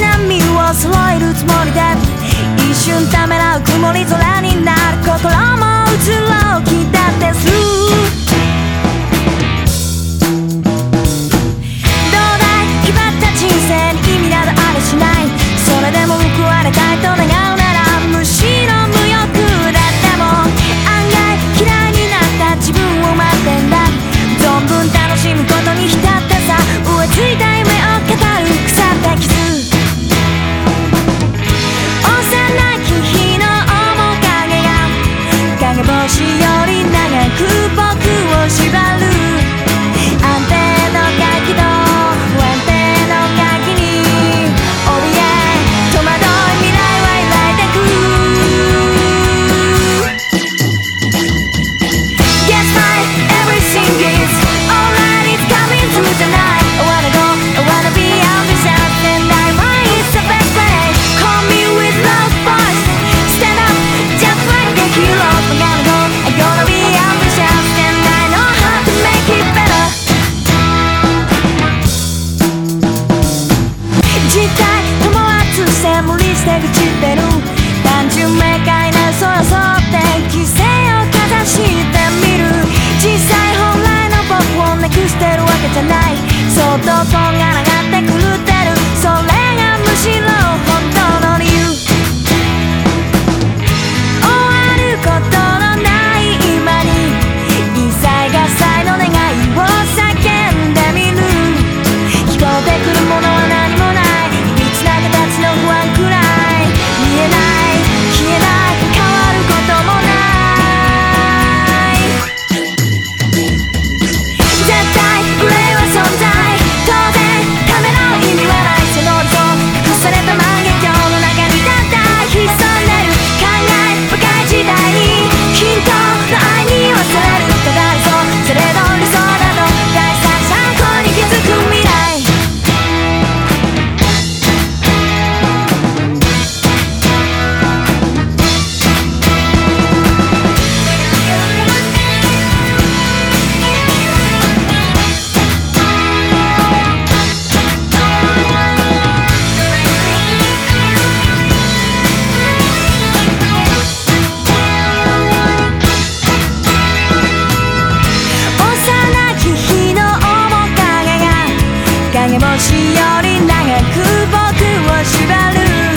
نام روز مر گن تا ن باسی بھائی